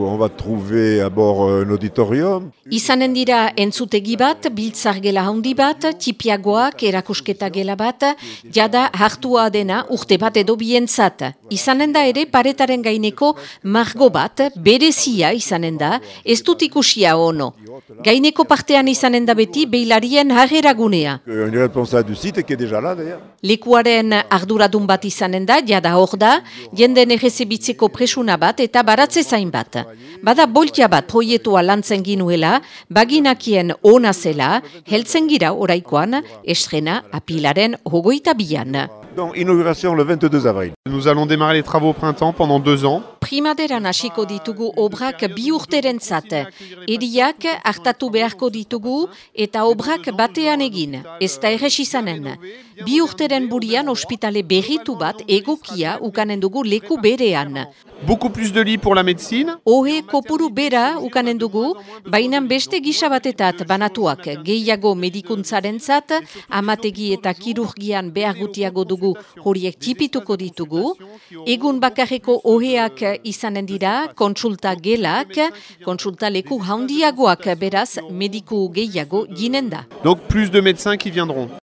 On va trouver à bord un auditorium. Izanen dira entzutegi bat, biltzar gela handi bat, tipiagoak, erakusketa gela bat, jada hartua dena urte bat edo bientzat. Izanen da ere paretaren gaineko margo bat, berezia izanen da, ez dut ikusia ono. Gaineko partean izanen da beti beilarien harreragunea. Là d'ailleurs. Lekuaren arduradun bat izanen da, jada hor da, jenden errezebitzeko presuna bat eta baratze zain bat. Bada boltia bat proietua lantzen ginuela, baginakien ona zela, heltzen gira oraikoan, estrena apilaren hogoita bian. Donc inauguration le 22 avril. Nous allons démarrer les travaux au printemps pendant deux ans. Primaderan hasiko ditugu obrak bi urterentzat. Eriak hartatu beharko ditugu eta obrak batean egin, ez da erres izanen. Bi urteren burian ospitale berritu bat egokia ukanen dugu leku berean. Beaucoup plus de lits pour la médecine. Ohe kopuru bera ukanen dugu, baina beste gisa batetat banatuak gehiago medikuntzaren-zat, amategi eta kirurgian behar gutiago dugu horiek tipituko ditugu. Egun bakarreko oheak izanen dira, kontsulta gelak, kontsulta leku handiagoak beraz mediku gehiago ginen da. Donc plus de médecins qui viendront.